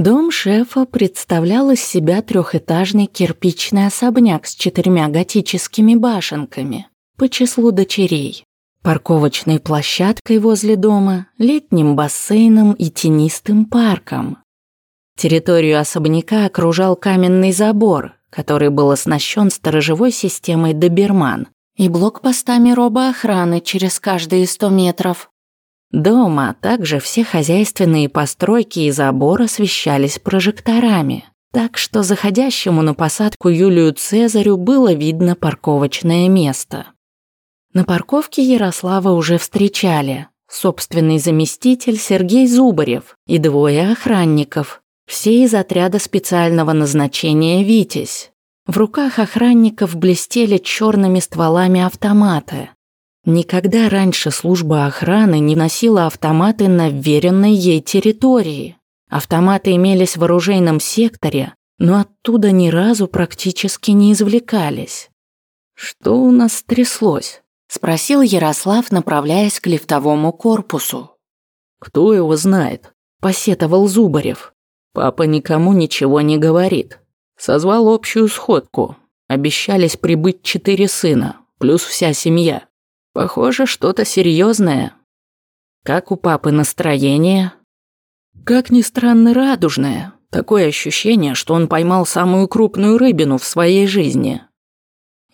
Дом шефа представлял из себя трехэтажный кирпичный особняк с четырьмя готическими башенками по числу дочерей, парковочной площадкой возле дома, летним бассейном и тенистым парком. Территорию особняка окружал каменный забор, который был оснащен сторожевой системой «Доберман» и блокпостами робоохраны через каждые сто метров. Дома, также все хозяйственные постройки и забор освещались прожекторами, так что заходящему на посадку Юлию Цезарю было видно парковочное место. На парковке Ярослава уже встречали собственный заместитель Сергей Зубарев и двое охранников, все из отряда специального назначения «Витязь». В руках охранников блестели черными стволами автоматы, Никогда раньше служба охраны не носила автоматы на вверенной ей территории. Автоматы имелись в оружейном секторе, но оттуда ни разу практически не извлекались. «Что у нас стряслось?» – спросил Ярослав, направляясь к лифтовому корпусу. «Кто его знает?» – посетовал Зубарев. «Папа никому ничего не говорит. Созвал общую сходку. Обещались прибыть четыре сына, плюс вся семья. Похоже, что-то серьезное. Как у папы настроение? Как ни странно, радужное. Такое ощущение, что он поймал самую крупную рыбину в своей жизни.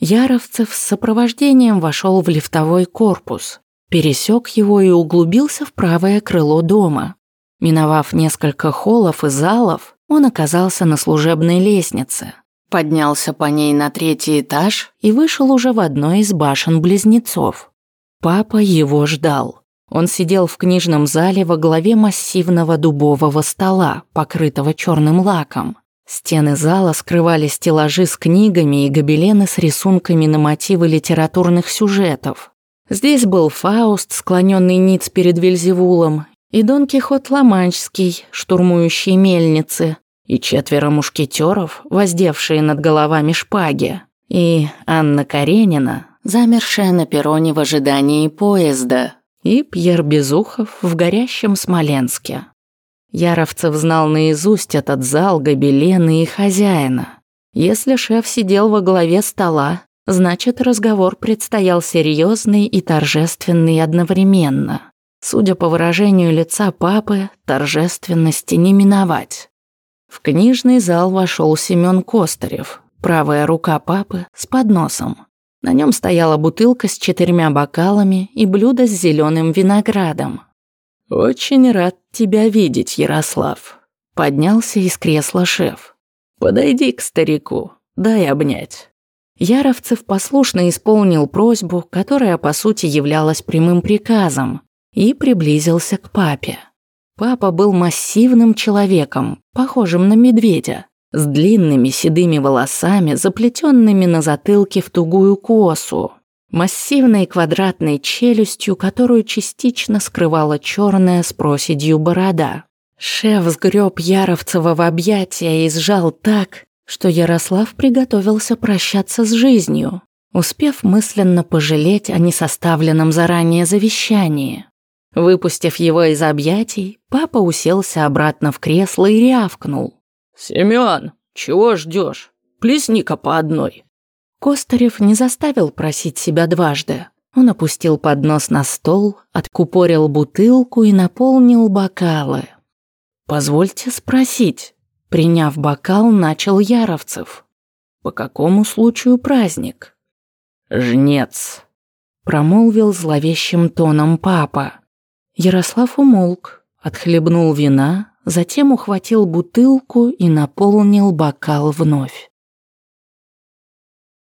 Яровцев с сопровождением вошел в лифтовой корпус, пересек его и углубился в правое крыло дома. Миновав несколько холлов и залов, он оказался на служебной лестнице. Поднялся по ней на третий этаж и вышел уже в одной из башен-близнецов. Папа его ждал. Он сидел в книжном зале во главе массивного дубового стола, покрытого черным лаком. Стены зала скрывали стеллажи с книгами и гобелены с рисунками на мотивы литературных сюжетов. Здесь был Фауст, склоненный ниц перед Вельзевулом, и Дон Кихот Ламанчский, штурмующий мельницы, и четверо мушкетеров, воздевшие над головами шпаги, и Анна Каренина, замершая на перроне в ожидании поезда, и Пьер Безухов в горящем Смоленске. Яровцев знал наизусть этот зал, гобелены и хозяина. Если шеф сидел во главе стола, значит, разговор предстоял серьезный и торжественный одновременно. Судя по выражению лица папы, торжественности не миновать. В книжный зал вошел Семен Костарев, правая рука папы с подносом. На нем стояла бутылка с четырьмя бокалами и блюдо с зеленым виноградом. «Очень рад тебя видеть, Ярослав», — поднялся из кресла шеф. «Подойди к старику, дай обнять». Яровцев послушно исполнил просьбу, которая по сути являлась прямым приказом, и приблизился к папе. Папа был массивным человеком, похожим на медведя, с длинными седыми волосами, заплетенными на затылке в тугую косу, массивной квадратной челюстью, которую частично скрывала черная с проседью борода. Шеф сгреб Яровцева в объятия и сжал так, что Ярослав приготовился прощаться с жизнью, успев мысленно пожалеть о несоставленном заранее завещании. Выпустив его из объятий, папа уселся обратно в кресло и рявкнул. «Семён, чего ждёшь? Плесни-ка по одной». Костарев не заставил просить себя дважды. Он опустил поднос на стол, откупорил бутылку и наполнил бокалы. «Позвольте спросить». Приняв бокал, начал Яровцев. «По какому случаю праздник?» «Жнец», — промолвил зловещим тоном папа. Ярослав умолк, отхлебнул вина, затем ухватил бутылку и наполнил бокал вновь.